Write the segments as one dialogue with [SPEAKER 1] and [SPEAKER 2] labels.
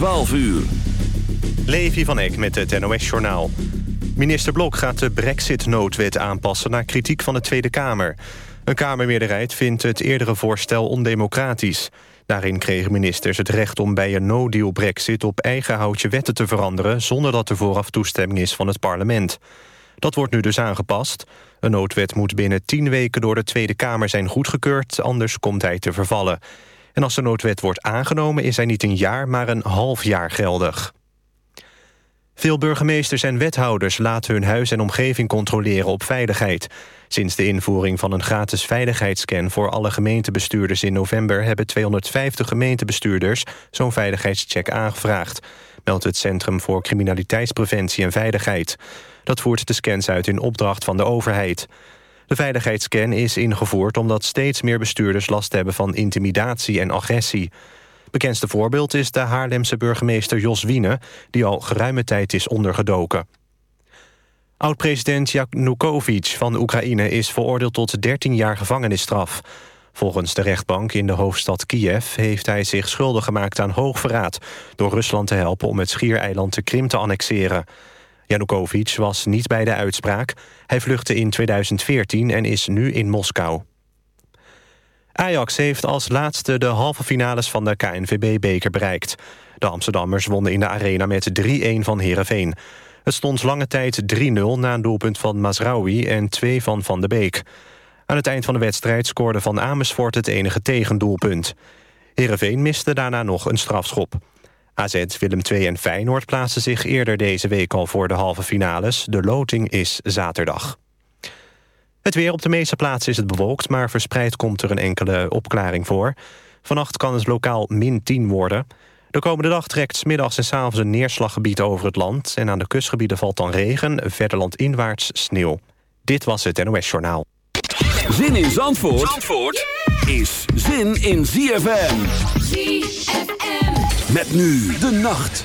[SPEAKER 1] 12 uur.
[SPEAKER 2] Levi van Eck met het NOS-journaal. Minister Blok gaat de brexit-noodwet aanpassen... naar kritiek van de Tweede Kamer. Een Kamermeerderheid vindt het eerdere voorstel ondemocratisch. Daarin kregen ministers het recht om bij een no-deal brexit... op eigen houtje wetten te veranderen... zonder dat er vooraf toestemming is van het parlement. Dat wordt nu dus aangepast. Een noodwet moet binnen tien weken door de Tweede Kamer zijn goedgekeurd... anders komt hij te vervallen. En als de noodwet wordt aangenomen is hij niet een jaar, maar een half jaar geldig. Veel burgemeesters en wethouders laten hun huis en omgeving controleren op veiligheid. Sinds de invoering van een gratis veiligheidsscan voor alle gemeentebestuurders in november... hebben 250 gemeentebestuurders zo'n veiligheidscheck aangevraagd. Meldt het Centrum voor Criminaliteitspreventie en Veiligheid. Dat voert de scans uit in opdracht van de overheid. De veiligheidsscan is ingevoerd omdat steeds meer bestuurders last hebben van intimidatie en agressie. Bekendste voorbeeld is de Haarlemse burgemeester Jos Wiene... die al geruime tijd is ondergedoken. Oud-president Yanukovych van Oekraïne is veroordeeld tot 13 jaar gevangenisstraf. Volgens de rechtbank in de hoofdstad Kiev heeft hij zich schuldig gemaakt aan hoogverraad... door Rusland te helpen om het schiereiland de Krim te annexeren. Yanukovych was niet bij de uitspraak. Hij vluchtte in 2014 en is nu in Moskou. Ajax heeft als laatste de halve finales van de KNVB-beker bereikt. De Amsterdammers wonnen in de arena met 3-1 van Heerenveen. Het stond lange tijd 3-0 na een doelpunt van Masraoui en 2 van Van de Beek. Aan het eind van de wedstrijd scoorde Van Amersfoort het enige tegendoelpunt. Heerenveen miste daarna nog een strafschop. AZ, Willem II en Feyenoord plaatsen zich eerder deze week al voor de halve finales. De loting is zaterdag. Het weer op de meeste plaatsen is het bewolkt... maar verspreid komt er een enkele opklaring voor. Vannacht kan het lokaal min 10 worden. De komende dag trekt smiddags en s avonds een neerslaggebied over het land... en aan de kustgebieden valt dan regen, verder landinwaarts sneeuw. Dit was het NOS Journaal.
[SPEAKER 1] Zin in Zandvoort, Zandvoort is zin in ZFM. ZFM. Met nu de nacht.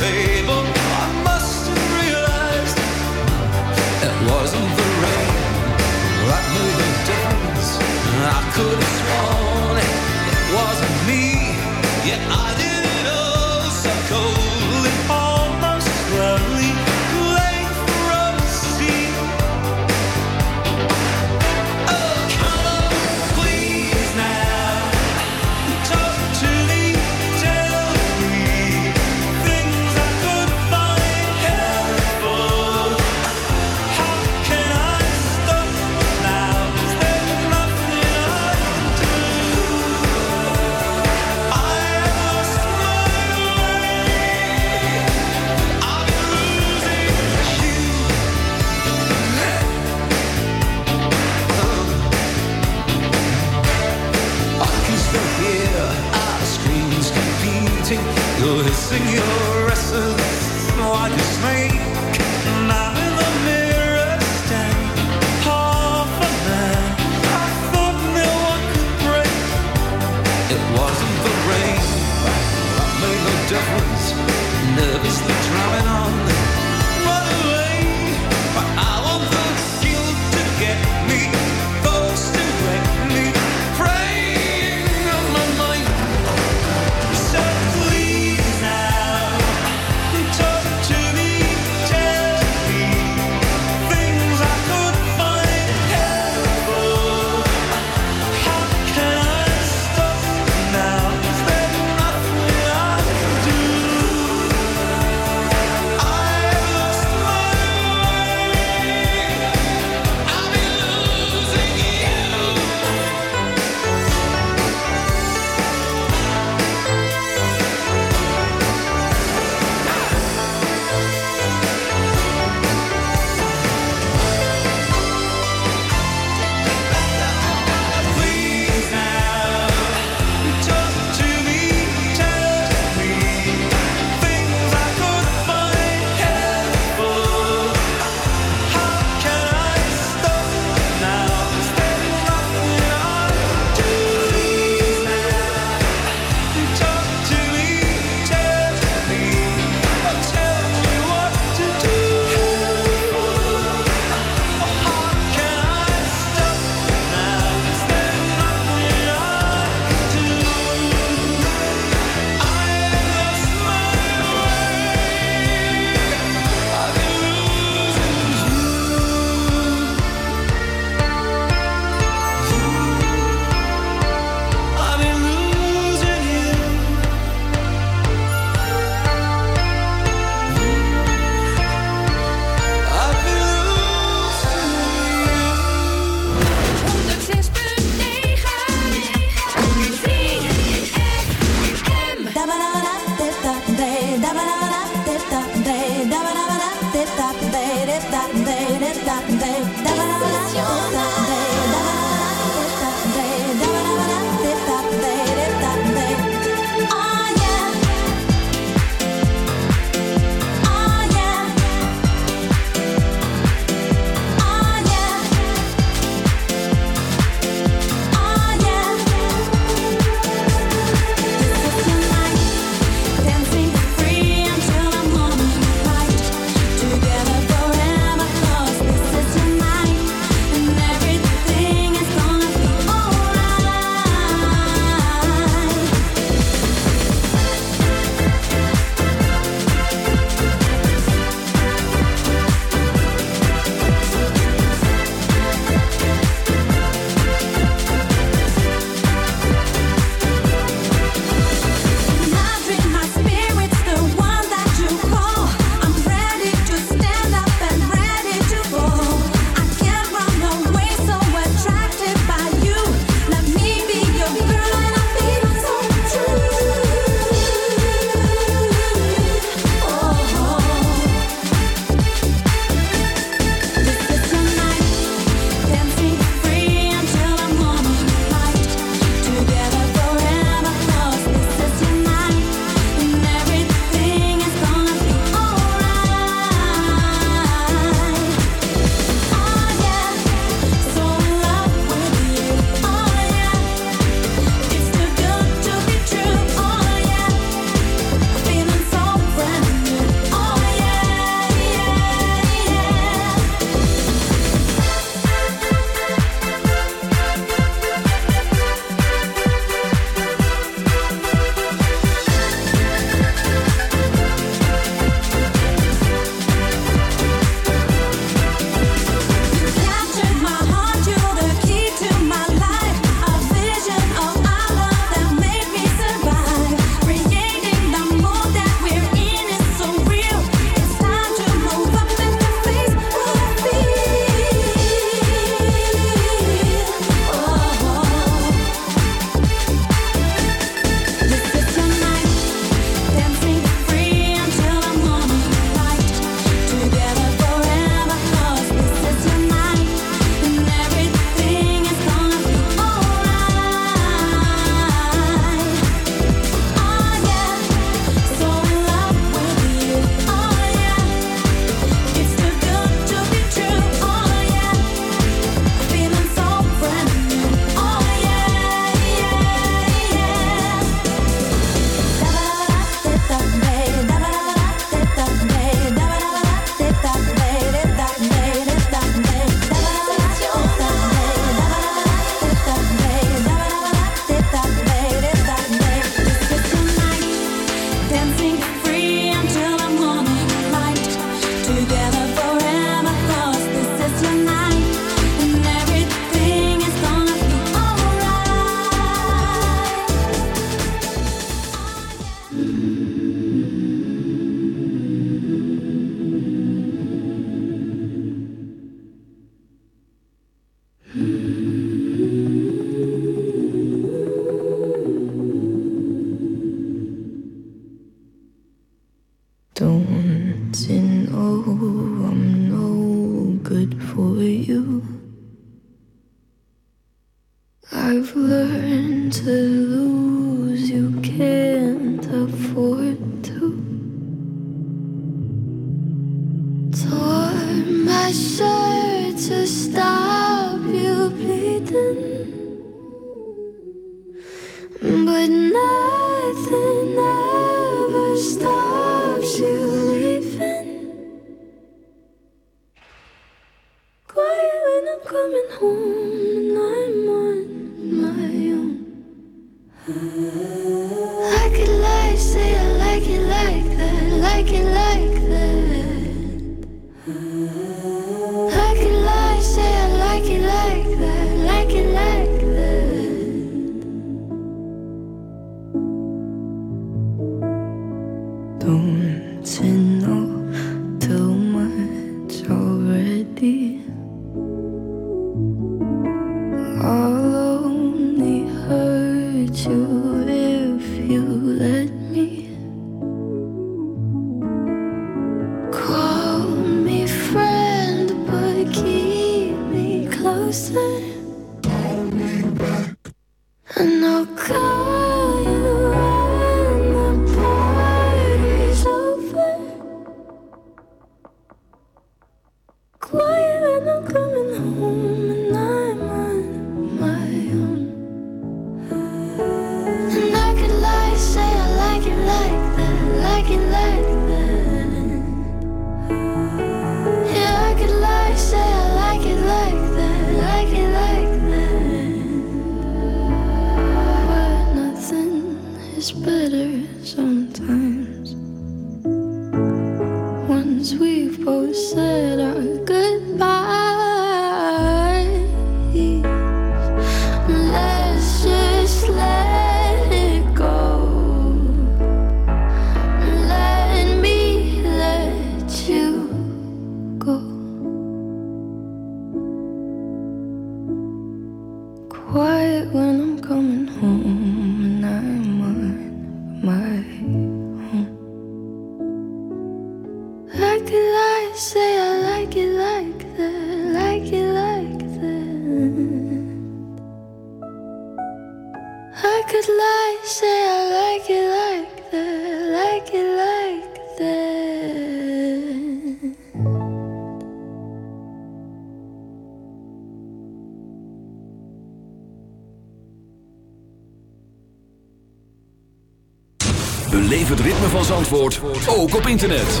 [SPEAKER 3] Beleef het
[SPEAKER 4] ritme van
[SPEAKER 1] Zandvoort, ook op internet.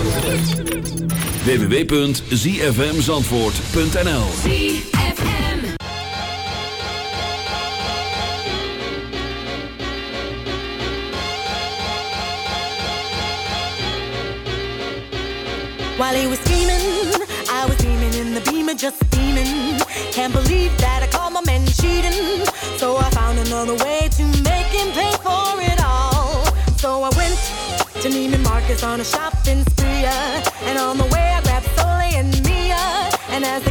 [SPEAKER 1] www.zfmzandvoort.nl
[SPEAKER 4] While he was scheming, I was steaming in the beamer, just steaming. Can't believe that I call my men cheating. So I found another way to make him pay for it Janine and Marcus on a shopping spree, uh, and on the way I grab Sully and Mia, and as the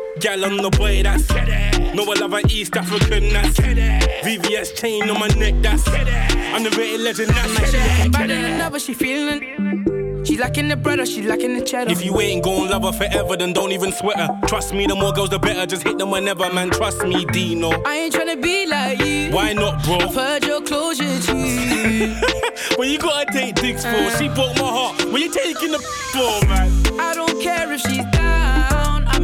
[SPEAKER 5] gal on the boy, that's No, I love an East African, that's VVS chain on my neck, that's I'm the rated legend, that's
[SPEAKER 6] She looking better than ever, she feeling. She lacking the bread or she lacking the cheddar.
[SPEAKER 5] If you ain't gon' love her forever, then don't even sweat her. Trust me, the more girls, the better. Just hit them whenever, man. Trust me, Deno.
[SPEAKER 6] I ain't tryna be like you.
[SPEAKER 5] Why not, bro?
[SPEAKER 6] I've heard your closure, G.
[SPEAKER 5] when you gotta take dicks for, she broke my heart. When you taking the for, man?
[SPEAKER 6] I don't care if she's down.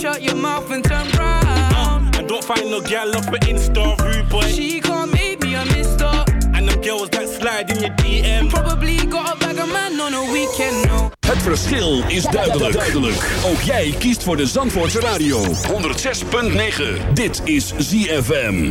[SPEAKER 6] Shut your mouth and turn round.
[SPEAKER 5] And don't find no gal off an Insta rude boy.
[SPEAKER 6] She can't make me a mister.
[SPEAKER 5] And them girls that slide in your DM.
[SPEAKER 6] Probably got a bag of man on a weekend, no.
[SPEAKER 1] Het verschil is duidelijk. duidelijk. Ook jij kiest voor de Zandvoortse Radio. 106.9. Dit is ZFM.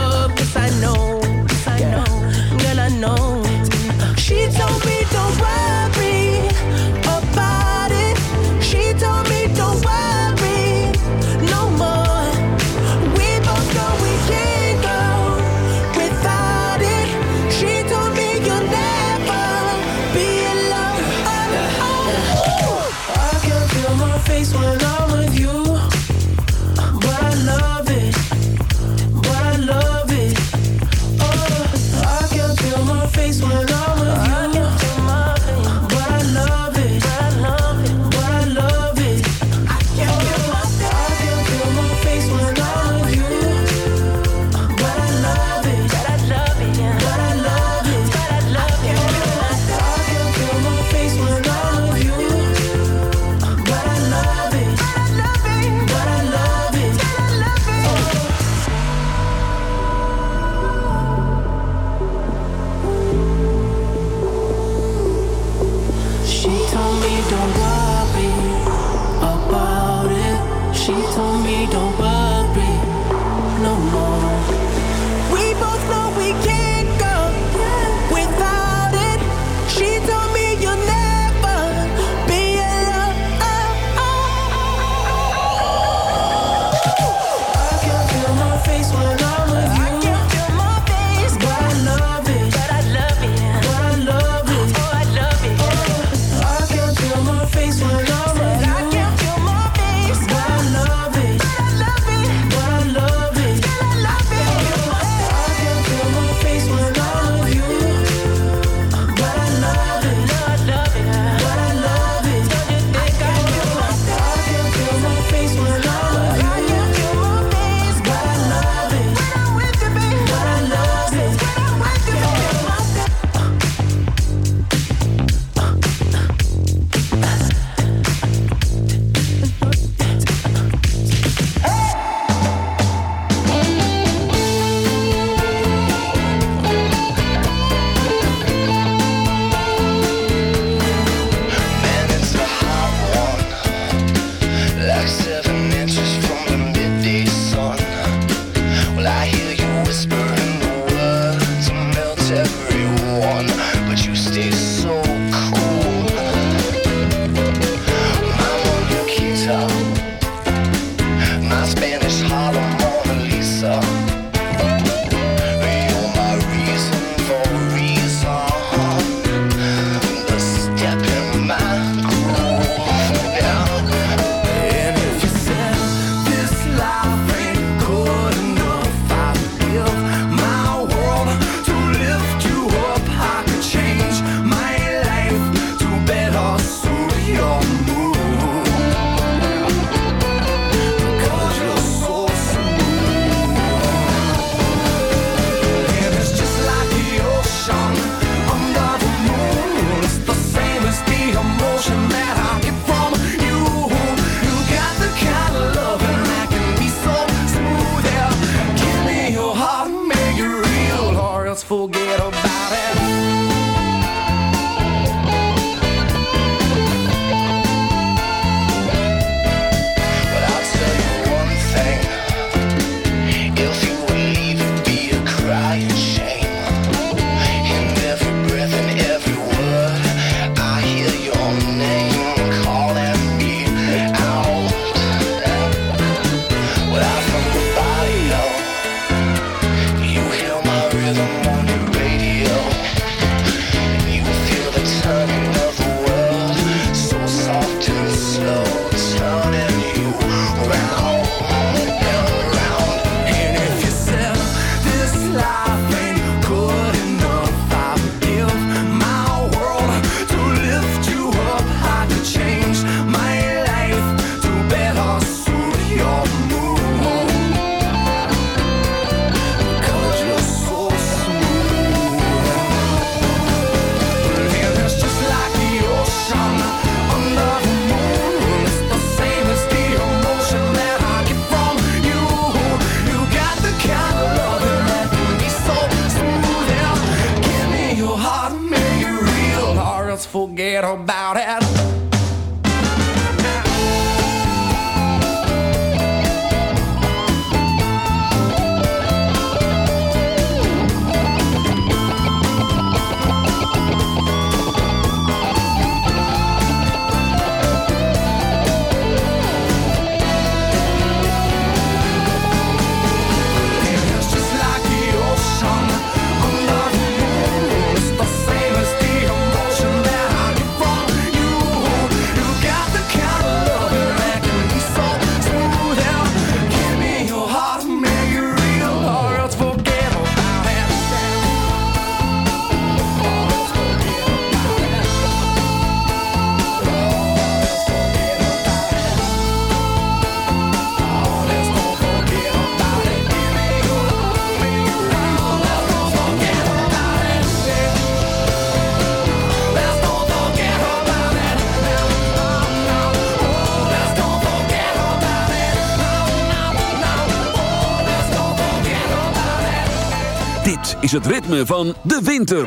[SPEAKER 1] Is het ritme van de winter.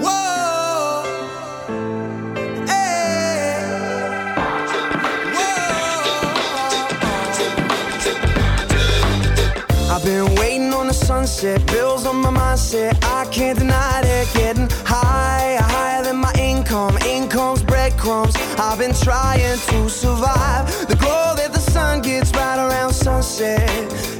[SPEAKER 3] Whoa. Hey. I've been waiting on the sunset, bills on my mindset. I can't deny it. Getting higher, higher than my income. Income's breadcrumbs. I've been trying to survive. The glow that the sun gets right around sunset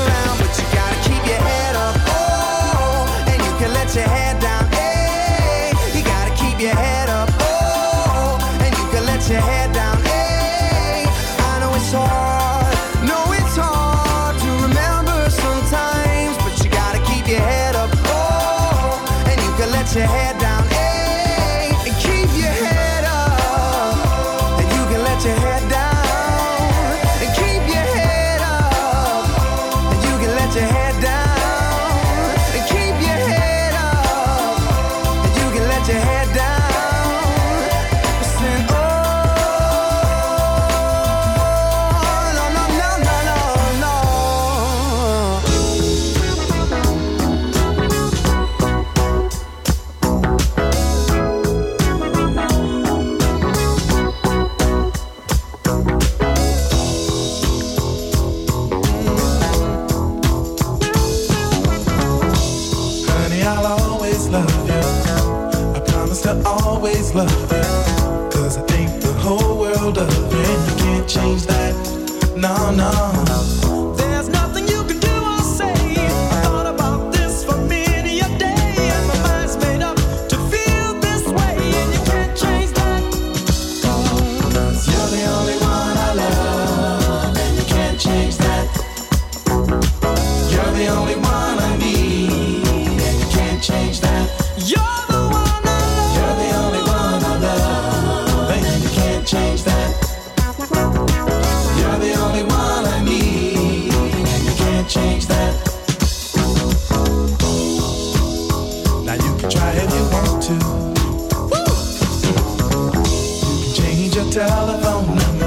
[SPEAKER 7] telephone number,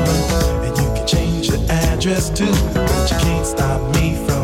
[SPEAKER 7] and you can change your address too, but you can't stop me from.